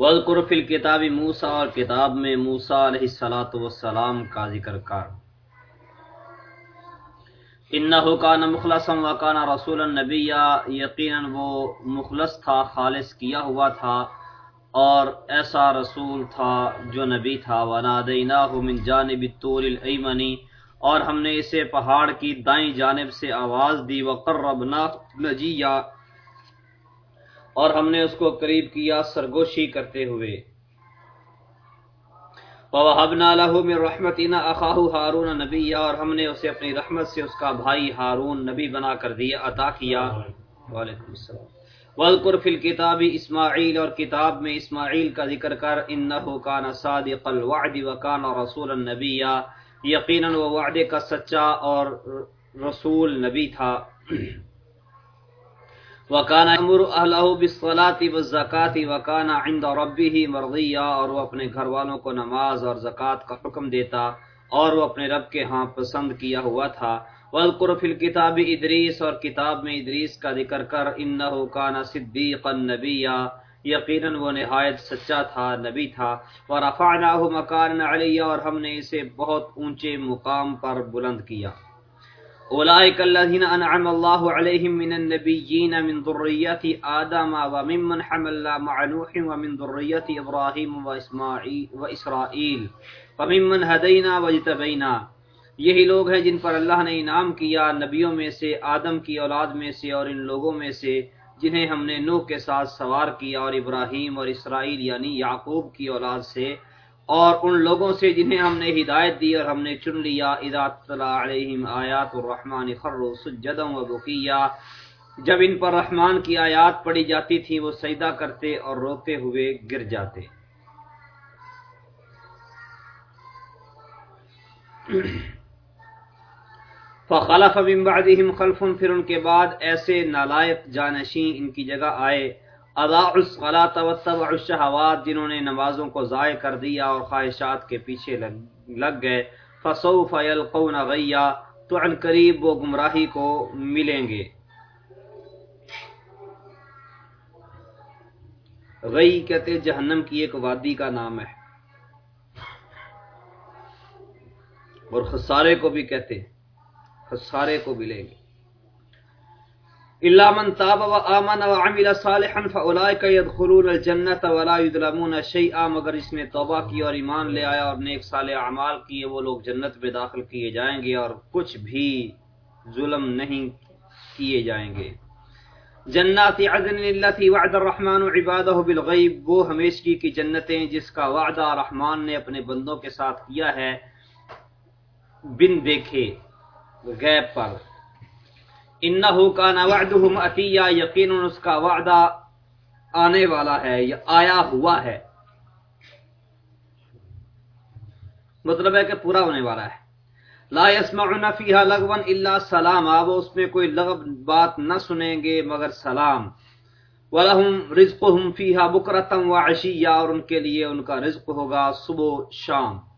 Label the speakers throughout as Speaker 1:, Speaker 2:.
Speaker 1: وَذْكُرْ فِي الْكِتَابِ موسیٰ اور کتاب میں موسیٰ علیہ السلام کا ذکر کر۔ انہو کان مخلصا وکان رسول النبی یقینا وہ مخلص تھا، خالص کیا ہوا تھا اور ایسا رسول تھا جو نبی تھا۔ ونادیناہ من جانب الطور الایمنی اور ہم نے اسے پہاڑ کی دائیں جانب سے آواز دی۔ وقربنا نجیہ اور ہم نے اس کو قریب کیا سرگوشی کرتے ہوئے۔ وَوَهَبْنَا لَهُ مِن رَحْمَتِنَا أَخَاهُ هَارُونَ نَبِيًّا اور ہم نے اسے اپنی رحمت سے اس کا بھائی ہارون نبی بنا کر دیا، عطا کیا۔ وعلیکم السلام۔ وَذْكُرْ فِي الْكِتَابِ اسماعیل، اور کتاب میں اسماعیل کا ذکر کر، انہو کان صادق الوعد وکان رسول النبی یقینا وہ وعدے کا سچا اور رسول نبی تھا۔ وکان امر اہلہ بالصلاۃ والزکاۃ وکان عند ربه مرضیا اور وہ اپنے گھر والوں کو نماز اور زکوٰۃ کا حکم دیتا اور وہ اپنے رب کے ہاں پسند کیا ہوا تھا۔ واذکر فی الکتاب ادریس اور کتاب میں ادریس کا ذکر کر انه کان صدیقا نبیا یقینا وہ نہایت سچا تھا، نبی تھا۔ ورفعناه مکانا علیہ اور ہم نے اسے بہت اونچے مقام پر بلند کیا۔ اولئک الذین انعم اللہ علیہم من النبیین من ذریت آدم و وممن حملنا مع نوح ومن ذریت ابراہیم و اسماعیل و اسرائیل وممن ہدینا واجتبینا یہی لوگ ہیں جن پر اللہ نے انعام کیا نبیوں میں سے، آدم کی اولاد میں سے اور ان لوگوں میں سے، جنہیں ہم نے نوح کے ساتھ سوار کیا اور ابراہیم اور اسرائیل یعنی یعقوب کی اولاد سے۔ اور ان لوگوں سے جنہیں ہم نے ہدایت دی اور ہم نے چن لیا، اذا طلع علیہم آیات الرحمن خروا سجدا وبکیا جب ان پر رحمان کی آیات پڑھی جاتی تھی، وہ سجدہ کرتے اور روتے ہوئے گر جاتے۔ فخلف من بعدهم خلف، پھر ان کے بعد ایسے نالائق جانشین ان کی جگہ آئے۔ اضاع الصلاۃ وتبع الشهوات جنہوں نے نمازوں کو ضائع کر دیا اور خواہشات کے پیچھے لگ, لگ گئے فسوف يلقون غیا تو عن قریب وہ گمراہی کو ملیں گے۔ غی کہتے جہنم کی ایک وادی کا نام ہے۔ اور خسارے کو بھی کہتے خسارے کو ملیں گے۔ الا من تاب وامن وعمل صالحا فاولئك يدخلون الجنه ولا يظلمون شيئا، مگر اس نے توبہ کی اور ایمان لے آیا اور نیک صالح اعمال کیے، وہ لوگ جنت میں داخل کیے جائیں گے اور کچھ بھی ظلم نہیں کیے جائیں گے۔ جنات عدن التي وعد الرحمن عباده بالغیب، وہ ہمیشگی کی جنتیں جس کا وعدہ رحمان نے اپنے بندوں کے ساتھ کیا ہے، بن دیکھے، غیب پر۔ انہو کان وعدہم اتیا یقین اس کا وعدہ آنے والا ہے، یا آیا ہوا ہے۔ مطلب ہے کہ پورا ہونے والا ہے۔ لا يسمعون فيها لغوا الا سلاما وہ اس میں کوئی لغو بات نہ سنیں گے مگر سلام۔ ولهم رزقهم فيها بكرة وعشيا اور ان کے لیے ان کا رزق ہوگا صبح شام۔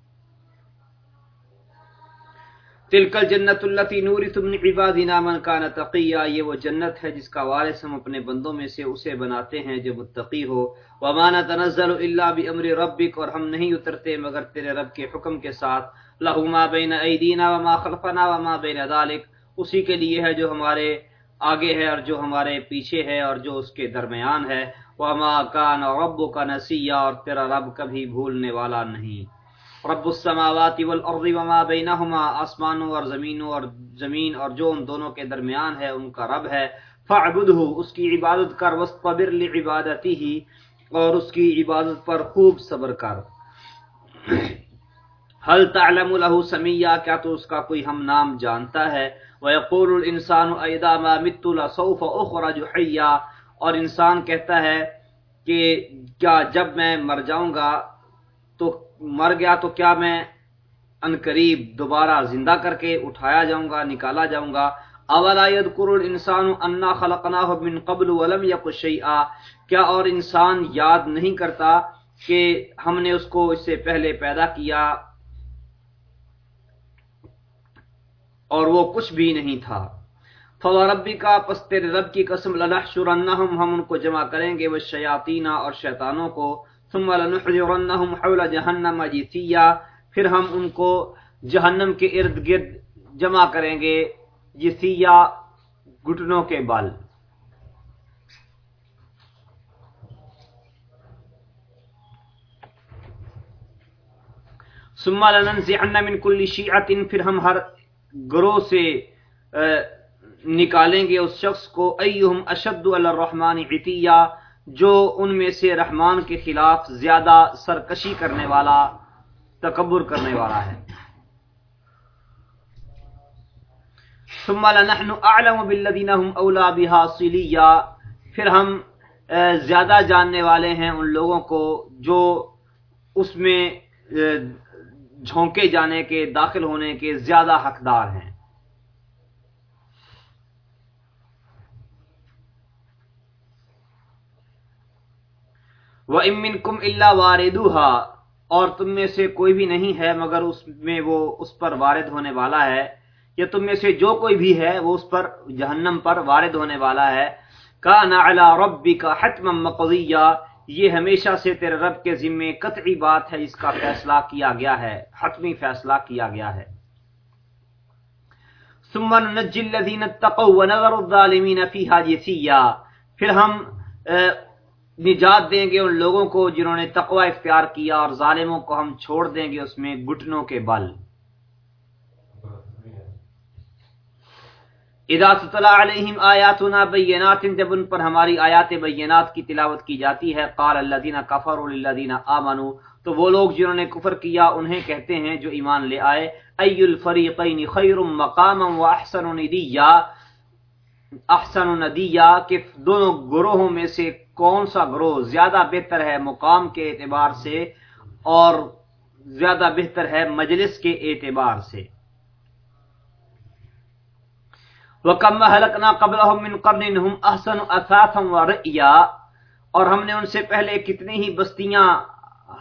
Speaker 1: تلکل جنت اللہ نوری تم نے عبادنا من کان تقیہ، یہ وہ جنت ہے جس کا وارث ہم اپنے بندوں میں سے اسے بناتے ہیں جو متقی ہو۔ وما نتنزل الا بامر ربک، اور ہم نہیں اترتے مگر تیرے رب کے حکم کے ساتھ۔ له ما بین ایدینا وما خلفنا وما بین ذلك اسی کے لیے ہے جو ہمارے آگے ہے اور جو ہمارے پیچھے ہے اور جو اس کے درمیان ہے۔ وما کان ربک نسیا اور تیرا رب کبھی بھولنے والا نہیں۔ رب السماوات والارض وما بینہما، آسمانوں اور زمینوں اور زمین اور جو ان دونوں کے درمیان ہے، ان کا رب ہے۔ فعبدہ اس کی عبادت کر، واصطبر لعبادتہ اور اس کی عبادت پر خوب صبر کر۔ هل تعلم له سمیا کیا تو اس کا کوئی ہم نام جانتا ہے؟ ويقول الانسان اذا ما مت لسوف اخرج حيا اور انسان کہتا ہے کہ کیا جب میں مر جاؤں گا مر گیا تو کیا میں ان قریب دوبارہ زندہ کر کے اٹھایا جاؤں گا، نکالا جاؤں گا؟ اولا یذکر الانسان انا خلقناه من قبل ولم يك شيئا کیا اور انسان یاد نہیں کرتا کہ ہم نے اس کو اس سے پہلے پیدا کیا اور وہ کچھ بھی نہیں تھا؟ فوربی کا پس تیرے رب کی قسم، لنحشرنہم، ہم ان کو جمع کریں گے، وہ شیاطین اور شیطانوں کو۔ ثم لنحذرنهم حول جہنم جثیا پھر ہم ان کو جہنم کے ارد گرد جمع کریں گے جثیا گھٹنوں کے بال۔ ثم لننزعن من كل شيعه پھر ہم ہر گروہ سے نکالیں گے اس شخص کو ایہم اشد علی الرحمن عتیہ جو ان میں سے رحمان کے خلاف زیادہ سرکشی کرنے والا، تکبر کرنے والا ہے۔ ثم لنحن اعلم بالذین هم اولا بها صلیہ۔ پھر ہم زیادہ جاننے والے ہیں ان لوگوں کو جو اس میں جھونکے جانے کے، داخل ہونے کے زیادہ حقدار ہیں۔ وہ امن کم اللہ واردوہا اور تم میں سے کوئی بھی نہیں ہے، مگر اس میں وہ اس پر وارد ہونے والا ہے۔ یا تم میں سے جو کوئی بھی ہے، وہ اس پر جہنم پر وارد ہونے والا ہے۔ کا نا ربی کا حتم مقضیہ۔ یہ ہمیشہ سے تیرے رب کے ذمے قطعی بات ہے جس کا فیصلہ کیا گیا ہے۔ حتمی فیصلہ کیا گیا ہے۔ سمن نجل الذين اتقوا ونذر الظالمين فيها جثيا پھر ہم نجات دیں گے ان لوگوں کو جنہوں نے تقوی اختیار کیا اور ظالموں کو ہم چھوڑ دیں گے اس میں گھٹنوں کے بل۔ اذا تطلع علیہم آیاتنا بینات، جب ان پر ہماری آیات بینات کی تلاوت کی جاتی ہے، قال الذین کفروا للذین آمنوا، تو وہ لوگ جنہوں نے کفر کیا، انہیں کہتے ہیں جو ایمان لے آئے ای الفریقین خیر مقاما و احسن ندیا؟ احسن ندیا کہ دونوں گروہوں میں سے کون سا گروہ زیادہ بہتر ہے مقام کے اعتبار سے اور زیادہ بہتر ہے مجلس کے اعتبار سے؟ وَكَمَّ هَلَكْنَا قَبْلَهُمْ مِنْ قَرْنٍ أَحْسَنُ أَثَاثًا وَرِئِيًا۔ اور ہم نے ان سے پہلے کتنی ہی بستیاں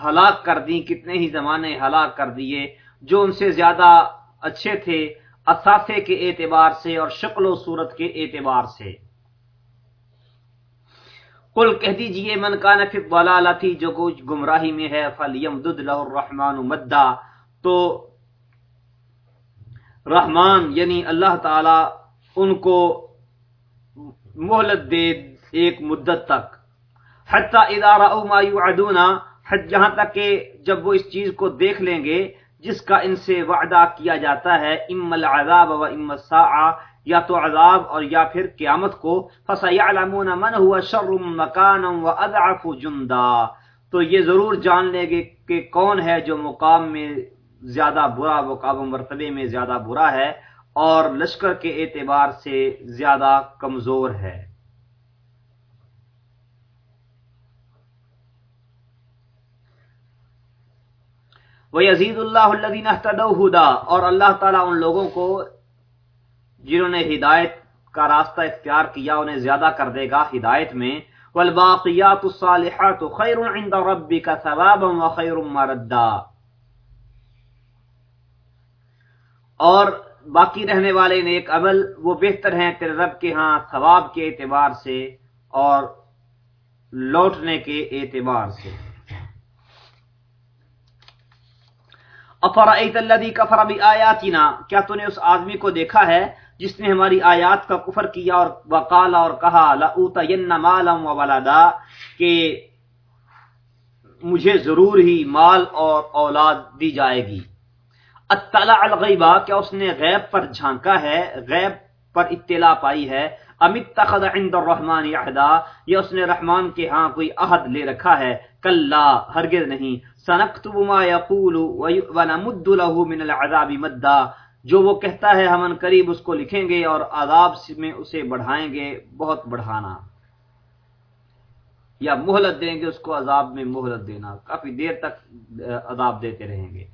Speaker 1: ہلاک کر دیں، کتنے ہی زمانے ہلاک کر دیے جو ان سے زیادہ اچھے تھے اثاثے کے اعتبار سے اور شکل و صورت کے اعتبار سے۔ قل کہہ دیجیے، من کان فی الضلالتی، جو کچھ گمراہی میں ہے فلیمدد له الرحمن مددا تو رحمان یعنی اللہ تعالی، ان کو مہلت دے ایک مدت تک۔ حتی اذا رأوا ما يوعدون حج جہاں تک کہ جب وہ اس چیز کو دیکھ لیں گے جس کا ان سے وعدہ کیا جاتا ہے، ام العذاب و ام الساعہ یا تو عذاب اور یا پھر قیامت کو فسیعلمون من هو شر مکانا و اضعف جندا۔ تو یہ ضرور جان لیں گے کہ کون ہے جو مقام میں زیادہ برا، مقام و مرتبے میں زیادہ برا ہے، اور لشکر کے اعتبار سے زیادہ کمزور ہے۔ وَيَزِيدُ اللَّهُ الَّذِينَ اهْتَدَوْا هُدًى اور اللہ تعالیٰ ان لوگوں کو جنہوں نے ہدایت کا راستہ اختیار کیا، انہیں زیادہ کر دے گا ہدایت میں۔ والباقیات الصالحات خیر عند ربک ثوابا وخیر مردا۔ اور باقی رہنے والے نیک عمل، وہ بہتر ہیں تیرے رب کے ہاں ثواب کے اعتبار سے اور لوٹنے کے اعتبار سے۔ افرائیت الذی کفر بآیاتنا؟ کیا تو نے اس آدمی کو دیکھا ہے جس نے ہماری آیات کا کفر کیا اور وقالا اور کہا، لأوتین مالا و کہ مجھے ضرور ہی مال اور اولاد دی جائے گی۔ اطلاع الغیبہ، کیا اس نے غیب پر جھانکا ہے؟ غیب پر اطلاع پائی ہے۔ امت تخذ عند الرحمن عہدا، یا اس نے رحمان کے ہاں کوئی عہد لے رکھا ہے؟ کلا، ہرگز نہیں۔ سنکتب ما یقول ونمد له من العذاب مدا۔ جو وہ کہتا ہے ہم ان قریب اس کو لکھیں گے اور عذاب میں اسے بڑھائیں گے، بہت بڑھانا۔ یا مہلت دیں گے اس کو عذاب میں مہلت دینا۔ کافی دیر تک عذاب دیتے رہیں گے۔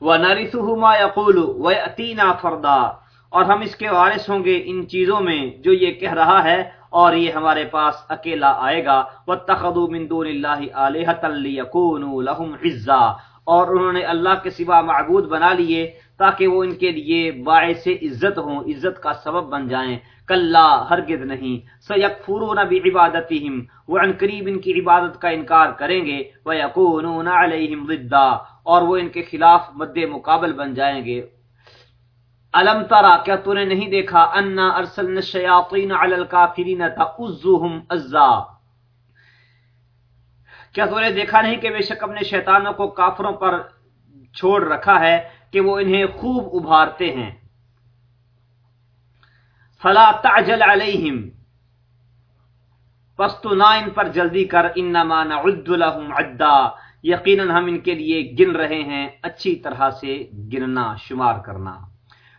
Speaker 1: وَنَرِثُهُ مَا يَقُولُ، وَيَأْتِينَا فَرْدًا۔ اور ہم اس کے وارث ہوں گے ان چیزوں میں جو یہ کہہ رہا ہے۔ اور یہ ہمارے پاس اکیلا آئے گا۔ وَاتَّخَذُوا مِن دُونِ اللَّهِ آلِهَةً لِيَكُونُوا لَهُمْ اور انہوں نے اللہ کے سوا معبود بنا لیے تاکہ وہ ان کے لیے باعث عزت ہوں، عزت کا سبب بن جائیں۔ کل ہرگز نہیں۔ سیکفرون بعبادتہم وہ ان قریب ان کی عبادت کا انکار کریں گے۔ ویکونون علیہم ضدا۔ اور وہ ان کے خلاف مد مقابل بن جائیں گے۔ الم ترا، کیا تو نے نہیں دیکھا؟ انا ارسلنا الشیاطین علی الکافرین تعزهم عزا۔ کیا تو نے دیکھا نہیں کہ بے شک اپنے شیطانوں کو کافروں پر چھوڑ رکھا ہے کہ وہ انہیں خوب ابھارتے ہیں؟ فلا تعجل علیہم۔ پس تو نہ ان پر جلدی کر، انما نعد لهم عدا۔ یقیناً ہم ان کے لیے گن رہے ہیں، اچھی طرح سے گننا، شمار کرنا۔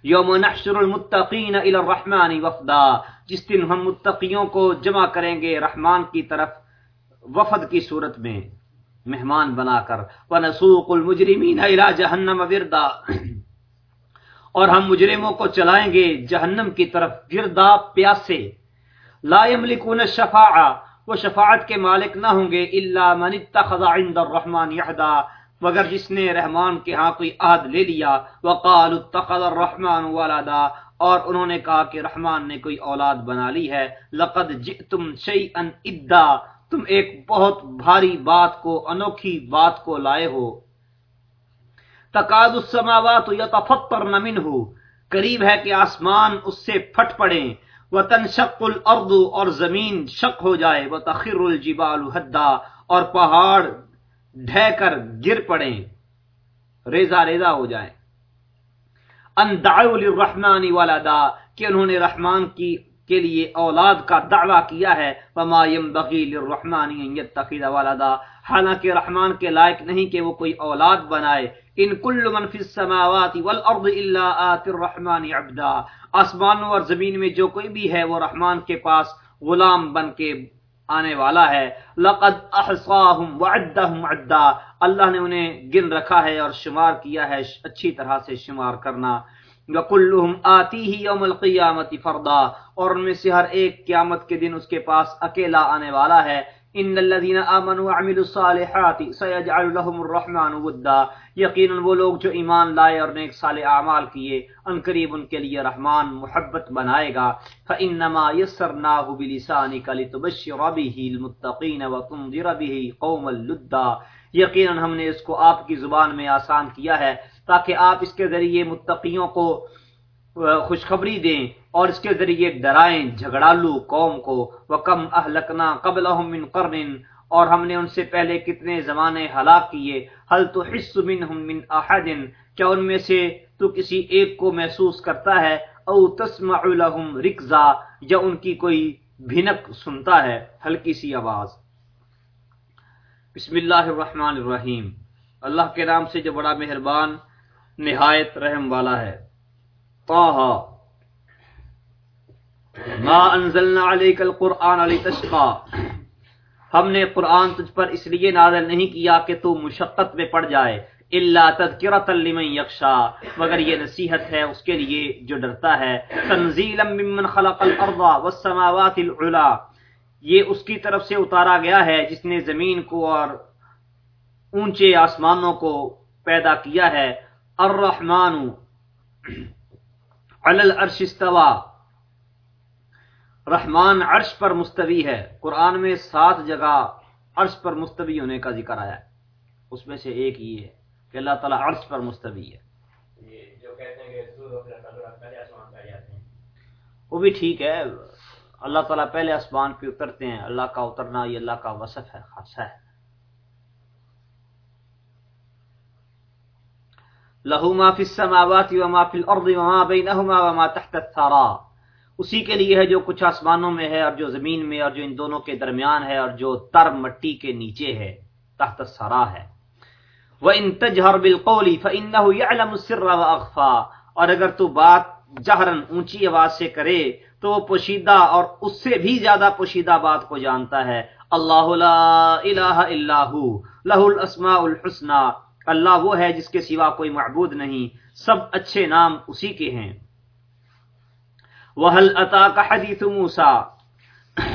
Speaker 1: یوم نحشر المتقین الى الرحمن وفدا۔ جس دن ہم متقیوں کو جمع کریں گے رحمان کی طرف وفد کی صورت میں مہمان بنا کر۔ ونسوق المجرمین الى جہنم وردا۔ اور ہم مجرموں کو چلائیں گے جہنم کی طرف گردا پیاسے۔ لا یملکون الشفاعہ۔ وہ شفاعت کے مالک نہ ہوں گے الا من اتخذ عند الرحمن یحدا مگر جس نے رحمان کے ہاں کوئی عہد لے لیا، وقال اتخذ الرحمن ولدا، اور انہوں نے کہا کہ رحمان نے کوئی اولاد بنا لی ہے۔ لقد جئتم شیئا ادا، تم ایک بہت بھاری بات کو، انوکھی بات کو لائے ہو۔ تقاد السماوات یتفطرن منه قریب ہے کہ آسمان اس سے پھٹ پڑے۔ وتنشق الارض، اور زمین شق ہو جائے۔ وتخر الجبال حدا، اور پہاڑ ڈھہ کر گر پڑے ریزا ریزا ہو جائیں۔ ان دعوا للرحمن ولدا کہ انہوں نے رحمان کی، کے لیے اولاد کا دعویٰ کیا ہے۔ وما ينبغي للرحمن ان يتخذ ولدا۔ حالانکہ رحمان کے لائق نہیں کہ وہ کوئی اولاد بنائے۔ ان کل من فی السماوات والارض الا آت الرحمن عبدا۔ آسمانوں اور زمین میں جو کوئی بھی ہے، وہ رحمان کے پاس غلام بن کے آنے والا ہے۔ لقد احصاهم وعدهم عدا اللہ نے انہیں گن رکھا ہے اور شمار کیا ہے اچھی طرح سے شمار کرنا۔ وکلہم آتی ہی یوم القیامت فردا۔ اور ان میں سے ہر ایک قیامت کے دن اس کے پاس اکیلا آنے والا ہے۔ ان الذين امنوا وعملوا الصالحات سيجعل لهم الرحمن ودا یقینا وہ لوگ جو ایمان لائے اور نیک صالح اعمال کیے، ان قریب ان کے لیے رحمان، محبت بنائے گا۔ فانما يسرناه بلسانك لتبشر به المتقين وتنذر به قوم اللدا یقینا ہم نے اس کو آپ کی زبان میں آسان کیا ہے تاکہ آپ اس کے ذریعے متقیوں کو خوشخبری دیں۔ اور اس کے ذریعے ڈرائیں جھگڑالو قوم کو وکم اہلکنا قبل من قرن، اور ہم نے ان سے پہلے کتنے زمانے ہلاک کیے؟ حل تو حص منہم من احد کیا ان میں سے تو کسی ایک کو محسوس کرتا ہے؟ او تسمع لهم رکزا یا ان کی کوئی بھنک سنتا ہے؟ ہلکی سی آواز۔ بسم اللہ الرحمن الرحیم۔ اللہ کے نام سے جو بڑا مہربان، نہایت رحم والا ہے۔ طه ما انزلنا عليك القرآن لتشقى۔ ہم نے قرآن تجھ پر اس لیے نازل نہیں کیا کہ تو مشقت میں پڑ جائے۔ الا تذکرۃ لمن یخشا مگر یہ نصیحت ہے اس کے لیے جو ڈرتا ہے۔ تنزیلا ممن خلق الارض والسماوات العلا یہ اس کی طرف سے اتارا گیا ہے جس نے زمین کو اور اونچے آسمانوں کو پیدا کیا ہے۔ الرحمن علی العرش استوا رحمان عرش پر مستوی ہے۔ قرآن میں سات جگہ عرش پر مستوی ہونے کا ذکر آیا ہے۔ اس میں سے ایک یہ ہے کہ اللہ تعالیٰ عرش پر مستوی ہے۔ وہ بھی ٹھیک ہے۔ اللہ تعالیٰ پہلے آسمان پہ اترتے ہیں۔ اللہ کا اترنا یہ اللہ کا وصف ہے خاصہ ہے۔ لہو ما فی السماوات و ما فی الارض و ما بینہما و ما تحت الثرا۔ اسی کے لیے ہے جو کچھ آسمانوں میں ہے اور جو زمین میں اور جو ان دونوں کے درمیان ہے اور جو تر مٹی کے نیچے ہے، تحت الثرا ہے۔ وَإِن تَجْهَرْ بِالْقَوْلِ فَإِنَّهُ يَعْلَمُ السِّرَّ وَأَخْفَى۔ اور اگر تو بات جہرن اونچی آواز سے کرے، تو وہ پوشیدہ اور اس سے بھی زیادہ پوشیدہ بات کو جانتا ہے۔ اللہ لا الہ الا ہو لہ الاسماء الحسنى اللہ وہ ہے جس کے سوا کوئی معبود نہیں، سب اچھے نام اسی کے ہیں۔ وحل وَهَلْ أَتَاكَ حَدِيثُ مُوسَى؟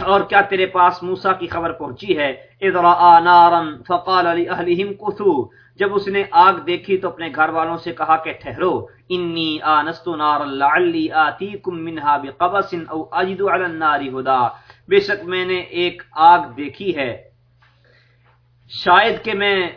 Speaker 1: اور کیا تیرے پاس موسا کی خبر پہنچی ہے؟ ادرا نارن فقال علی اہلہم کثو جب اس نے آگ دیکھی تو اپنے گھر والوں سے کہا کہ ٹھہرو انی آنست نارا لعلی آتیکم منها بقبس او اجد علی النار ہدا بے شک میں نے ایک آگ دیکھی ہے۔ شاید کہ میں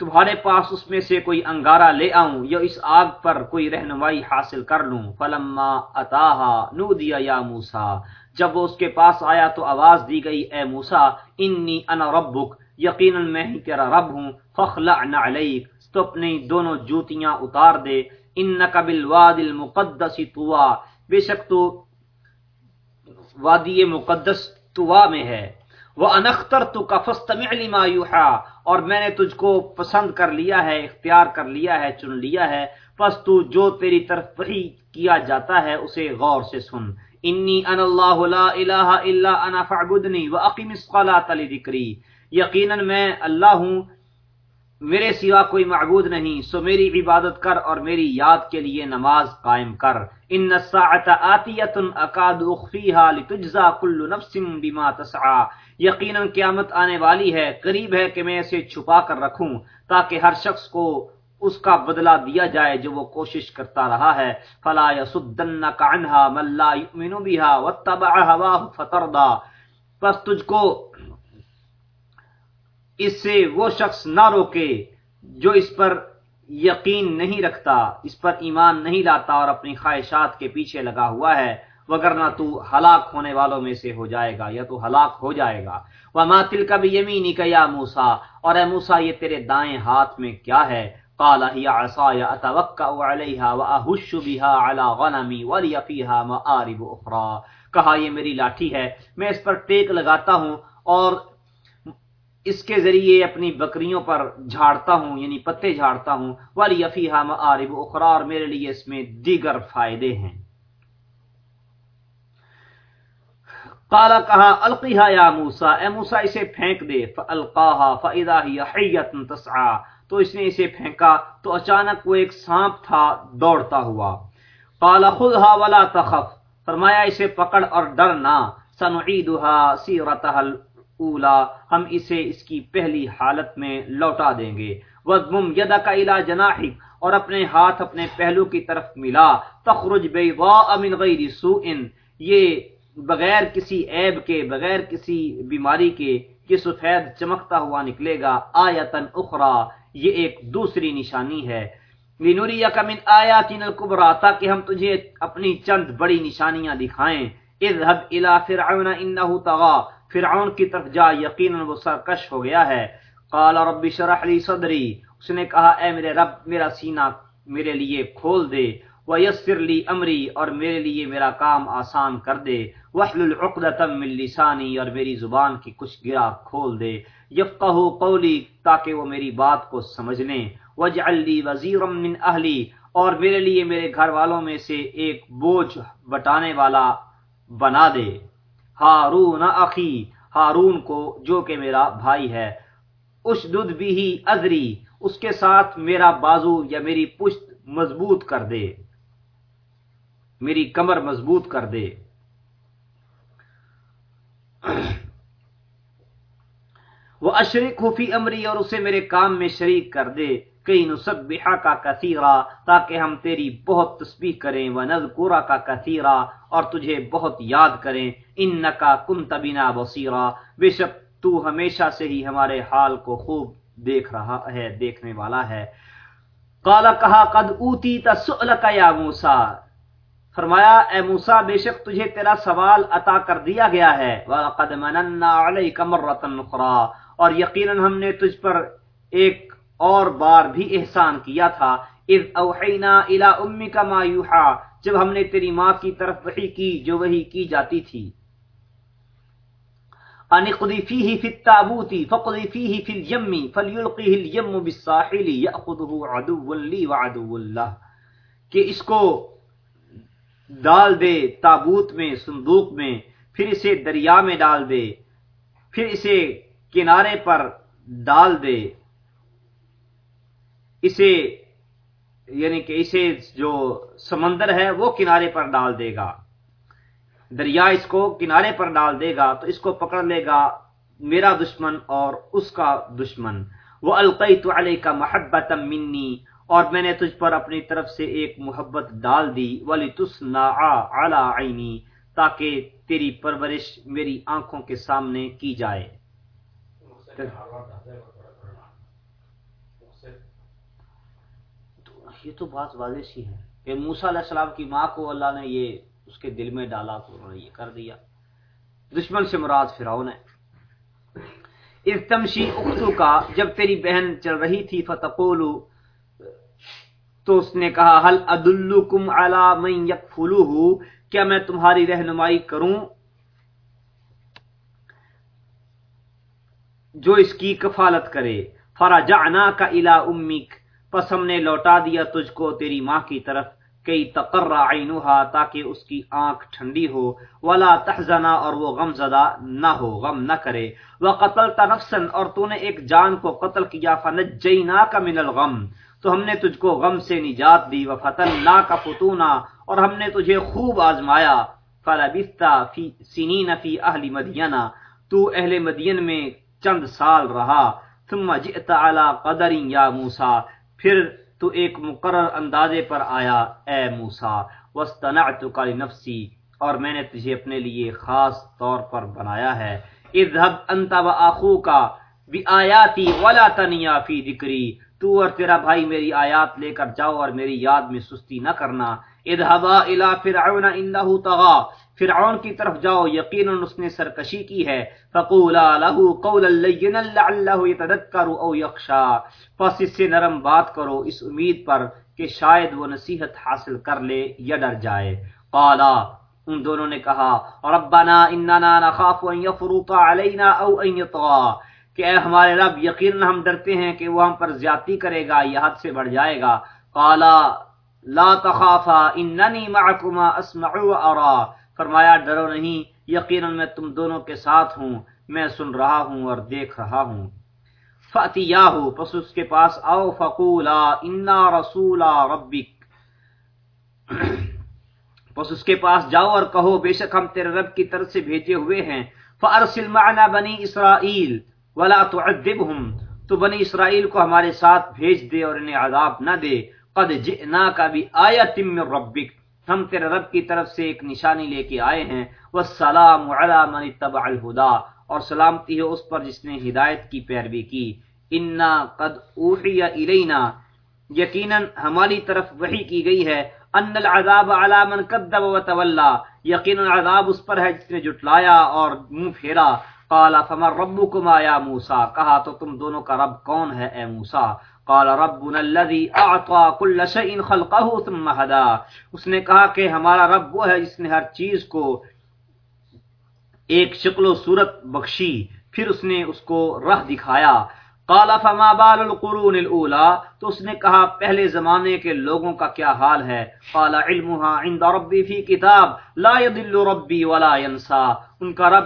Speaker 1: تمہارے پاس اس میں سے کوئی انگارہ لے آؤں یا اس آگ پر کوئی رہنمائی حاصل کر لوں؟ فلما اتاہا، نودیا یا موسیٰ، جب وہ اس کے پاس آیا تو آواز دی گئی، اے موسا انی انا ربک، یقیناً میں ہی تیرا رب ہوں فخلع نعلیک تو اپنی دونوں جوتیاں اتار دے انک بالواد المقدس طوا بے شک تو وادی مقدس طوا میں ہے۔ وہ انختر تو کا اور میں نے تجھ کو پسند کر لیا ہے، اختیار کر لیا ہے، چن لیا ہے۔ پس تو جو تیری طرف وحی کیا جاتا ہے، اسے غور سے سن۔ انی ان اللہ لا الہ الا انا فاعبدنی واقم الصلاۃ لذکری۔ یقینا میں اللہ ہوں میرے سوا کوئی معبود نہیں، سو میری عبادت کر اور میری یاد کے لیے نماز قائم کر۔ ان الساعة آتیت اکاد اخفیها لتجزا کل نفس بما تسعا۔ یقینا قیامت آنے والی ہے، قریب ہے کہ میں اسے چھپا کر رکھوں، تاکہ ہر شخص کو اس کا بدلہ دیا جائے جو وہ کوشش کرتا رہا ہے۔ فلا يسدنك عنها من لا يؤمن بها واتبع هواه فترضى پس تجھ کو اس سے وہ شخص نہ روکے جو اس پر یقین نہیں رکھتا، اس پر ایمان نہیں لاتا اور اپنی خواہشات کے پیچھے لگا ہوا ہے، وگرنہ تو ہلاک ہونے والوں میں سے ہو جائے گا یا تو ہلاک ہو جائے گا۔ وما تلك بيمينك يا موسى؟ اور اے موسی، یہ تیرے دائیں ہاتھ میں کیا ہے؟ قال هي عصاي اتوكا عليها واهش بها على غنمي ولي فيها مآرب اخرى کہا، یہ میری لاٹھی ہے، میں اس پر ٹیک لگاتا ہوں اور اس کے ذریعے اپنی بکریوں پر جھاڑتا ہوں یعنی پتے جھاڑتا ہوں۔ والی فیہا مآرب اخرى اور میرے لیے اس میں دیگر فائدے ہیں۔ قال کہا القیها یا موسی، اے موسی اسے پھینک دے فالقاها فاذا هي حيه تسعى۔ تو اس نے اسے پھینکا، تو اچانک وہ ایک سانپ تھا، دوڑتا ہوا۔ قال خذها ولا تخف۔ فرمایا، اسے پکڑ اور ڈر نہ۔ سنعيدها سيرتها الاولى ہم اسے اس کی پہلی حالت میں لوٹا دیں گے۔ وضمم يدك الى جناحك، اور اپنے ہاتھ اپنے پہلو کی طرف ملا۔ تخرج بيضاء من غير سوء، یہ بغیر کسی عیب کے، بغیر کسی بیماری کے، یہ سفید چمکتا ہوا نکلے گا۔ آیتن اخرى، یہ ایک دوسری نشانی ہے۔ لنوریک من آیاتین الکبرى تاکہ ہم تجھے اپنی چند بڑی نشانیاں دکھائیں۔ اذهب الى فرعون انه طغى فرعون کی طرف جا، یقینا وہ سرکش ہو گیا ہے۔ قال، رب اشرح لي صدری۔ اس نے کہا، اے میرے رب، میرا سینہ میرے لیے کھول دے ویسر لی امری اور میرے لیے میرا کام آسان کر دے۔ وحلل عقدۃ من لسانی اور میری زبان کی کچھ گرا کھول دے۔ یفقہ قولی تاکہ وہ میری بات کو سمجھ لیں۔ وجعل لی وزیرا من اہلی اور میرے لیے میرے گھر والوں میں سے ایک بوجھ بٹانے والا بنا دے۔ ہارون اخی، ہارون کو جو کہ میرا بھائی ہے، اشدد بھی ازری، اس کے ساتھ میرا بازو یا میری پشت مضبوط کر دے۔ میری کمر مضبوط کر دے۔ وہ اشرک فی امری اور اسے میرے کام میں شریک کر دے۔ کئی نصبحا کا کثیرہ تاکہ ہم تیری بہت تسبیح کریں وہ نذکورا کا کثیرہ اور تجھے بہت یاد کریں ان کا کن تبینا بصیرہ بے شک تو ہمیشہ سے ہی ہمارے حال کو خوب دیکھ رہا ہے، دیکھنے والا ہے۔ قال کہا، قد اوتی تسؤلک یا موسی۔ فرمایا، اے موسیٰ، بے شک تجھے تیرا سوال عطا کر دیا گیا ہے۔ وَقَدْ مَنَنَّا عَلَيْكَ مَرَّةً اُخْرَى۔ اور یقیناً ہم نے تجھ پر ایک اور بار بھی احسان کیا تھا۔ اذ اوحینا الى امک ما یوحا، جب ہم نے تیری ماں کی طرف وحی کی، جو وحی کی جاتی تھی۔ ان قضی فیہ فی التابوت فقضی فیہ فی الیم فلیلقیہ الیم بالساحل یأخذہ عدو لی وعدو اللہ۔ کہ اس کو ڈال دے تابوت میں، صندوق میں، پھر اسے دریا میں ڈال دے، پھر اسے کنارے پر ڈال دے۔ اسے یعنی کہ اسے جو سمندر ہے وہ کنارے پر ڈال دے گا۔ دریا اس کو کنارے پر ڈال دے گا تو اس کو پکڑ لے گا میرا دشمن اور اس کا دشمن۔ وہ القیت علیہ کا محبت منی، اور میں نے تجھ پر اپنی طرف سے ایک محبت ڈال دی۔ ولی تسنا عینی تاکہ تیری پرورش میری آنکھوں کے سامنے کی جائے۔ یہ تو بات واضح سی ہے کہ موسا علیہ السلام کی ماں کو اللہ نے یہ اس کے دل میں ڈالا تو انہوں نے یہ کر دیا۔ دشمن سے مراد فرعون ہے۔ اس تمشی اختو کا جب تیری بہن چل رہی تھی فتقولو تو اس نے کہا حل ادلکم علی من یکفلوہ؟ کیا میں تمہاری رہنمائی کروں؟ جو اس کی کفالت کرے۔ فرجعنا کا الا امک پس ہم نے لوٹا دیا تجھ کو تیری ماں کی طرف، کئی تقرر عینوہا تاکہ اس کی آنکھ ٹھنڈی ہو۔ ولا تحزنا اور وہ غم زدہ نہ ہو، غم نہ کرے۔ وقتلت نفسا اور تو نے ایک جان کو قتل کیا فنجیناک من الغم۔ تو ہم نے تجھ کو غم سے نجات دی وفتناک فتونا۔ اور ہم نے تجھے خوب آزمایا۔ فلبثت فی سنین فی اہل مدینہ تو اہل مدین میں چند سال رہا۔ ثم جئت علی قدر یا موسی۔ پھر تو ایک مقرر اندازے پر آیا، اے موسا وسطنعتک لنفسی، اور میں نے تجھے اپنے لیے خاص طور پر بنایا ہے۔ اذهب انت واخوک بیااتی ولا تنیا فی ذکری۔ تو اور تیرا بھائی میری آیات لے کر جاؤ اور میری یاد میں سستی نہ کرنا۔ اذهبا الى فرعون انه طغى فرعون کی طرف جاؤ، یقینا اس نے سرکشی کی ہے۔ فقولا له قولا لینا لعله يتذكر او يخشى پس اس سے نرم بات کرو، اس امید پر کہ شاید وہ نصیحت حاصل کر لے یا ڈر جائے۔ قالا، ان دونوں نے کہا، ربنا اننا نخاف ان يفرط علينا او ان يطغى کہ اے ہمارے رب، یقینا ہم ڈرتے ہیں کہ وہ ہم پر زیادتی کرے گا یا حد سے بڑھ جائے گا۔ قالا لا تخافا، اننی معكما اسمع وارى فرمایا، ڈرو نہیں، یقینا میں تم دونوں کے ساتھ ہوں، میں سن رہا ہوں اور دیکھ رہا ہوں۔ فاتیاہو پس اس کے پاس آؤ، فقولا، انا رسولا ربک۔ پس اس کے پاس جاؤ اور کہو، بے شک ہم تیرے رب کی طرف سے بھیجے ہوئے ہیں۔ فارسل معنا بنی اسرائیل، ولا تعذبهم تو بنی اسرائیل کو ہمارے ساتھ بھیج دے اور انہیں عذاب نہ دے۔ قد جئناک بآیت من ربک ہم تیرے رب کی طرف سے ایک نشانی لے کے آئے ہیں۔ والسلام علی من اتبع الہدا اور سلامتی ہے اس پر جس نے ہدایت کی پیروی کی۔ انا قد اوحی الینا یقینا ہماری طرف وحی کی گئی ہے۔ ان العذاب علی من کذب وتولى۔ یقینا عذاب اس پر ہے جس نے جھٹلایا اور منہ پھیرا۔ قال فمن ربكما یا موسی کہا تو تم دونوں کا رب کون ہے اے موسی؟ قال ربنا الذي اعطى كل شيء خلقه ثم هدى. اس نے کہا کہ ہمارا رب وہ ہے جس نے ہر چیز کو ایک شکل و صورت بخشی، پھر اس نے اس کو راہ دکھایا۔ قال فما بال القرون الاولى تو اس نے کہا، پہلے زمانے کے لوگوں کا کیا حال ہے؟ قال، علمها عند ربي في كتاب لا يضل ربي ولا ينسى ان کا رب،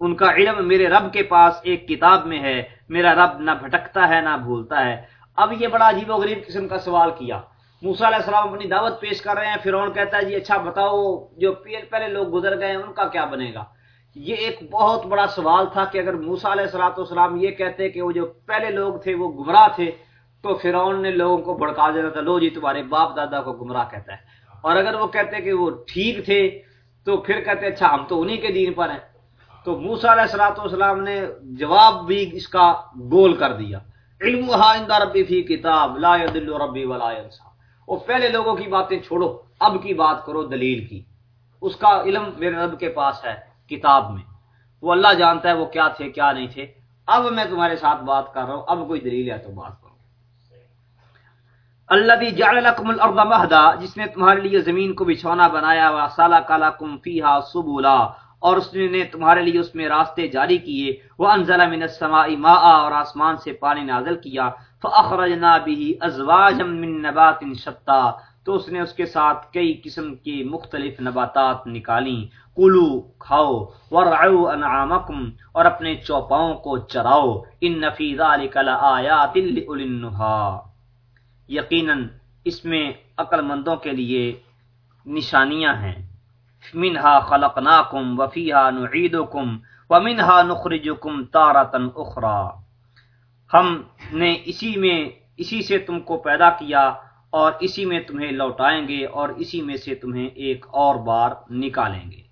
Speaker 1: ان کا علم میرے رب کے پاس ایک کتاب میں ہے۔ میرا رب نہ بھٹکتا ہے، نہ بھولتا ہے۔ اب یہ بڑا عجیب و غریب قسم کا سوال کیا۔ موسا علیہ السلام اپنی دعوت پیش کر رہے ہیں، فرعون کہتا ہے جی اچھا بتاؤ، جو پہلے لوگ گزر گئے ہیں، ان کا کیا بنے گا؟ یہ ایک بہت بڑا سوال تھا کہ اگر موسا علیہ السلاۃ والسلام یہ کہتے کہ وہ جو پہلے لوگ تھے، وہ گمراہ تھے، تو فرعون نے لوگوں کو بھڑکا دینا تھا، لو جی تمہارے باپ دادا کو گمراہ کہتا ہے۔ اور اگر وہ کہتے کہ وہ ٹھیک تھے، تو پھر کہتے اچھا ہم تو انہی کے دین پر ہیں۔ تو موسا علیہ السلاۃ والسلام نے جواب بھی اس کا گول کر دیا۔ علم ربی فی کتاب، لا دل ربی ولا انسا وہ پہلے لوگوں کی باتیں چھوڑو، اب کی بات کرو دلیل کی۔ اس کا علم میرے رب کے پاس ہے کتاب میں۔ وہ اللہ جانتا ہے وہ کیا تھے، کیا نہیں تھے۔ اب میں تمہارے ساتھ بات کر رہا ہوں، اب کوئی دلیل ہے تو بات کرو۔ اللہ جعل لکم الارض مہدا، جس نے تمہارے لیے زمین کو بچھونا، بنایا وا سالا کالا کم فیہا سبولا۔ اور اس نے تمہارے لیے اس میں راستے جاری کیے۔ وہ انزل من السماء ماء اور آسمان سے پانی نازل کیا۔ فاخرجنا به ازواجا من نبات شتى تو اس نے اس کے ساتھ کئی قسم کی مختلف نباتات نکالی کلو کھاؤ ورعو انعامکم اور اپنے چوپاؤں کو چراؤ۔ ان فی ذلک لآیات للنها یقینا اس میں عقل مندوں کے لیے نشانیاں ہیں۔ منہا خلقناکم وفیہا نعیدکم ومنہا نخرجکم تارتن اخرا۔ ہم نے اسی میں اسی سے تم کو پیدا کیا اور اسی میں تمہیں لوٹائیں گے اور اسی میں سے تمہیں ایک اور بار نکالیں گے۔